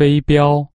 飞镖。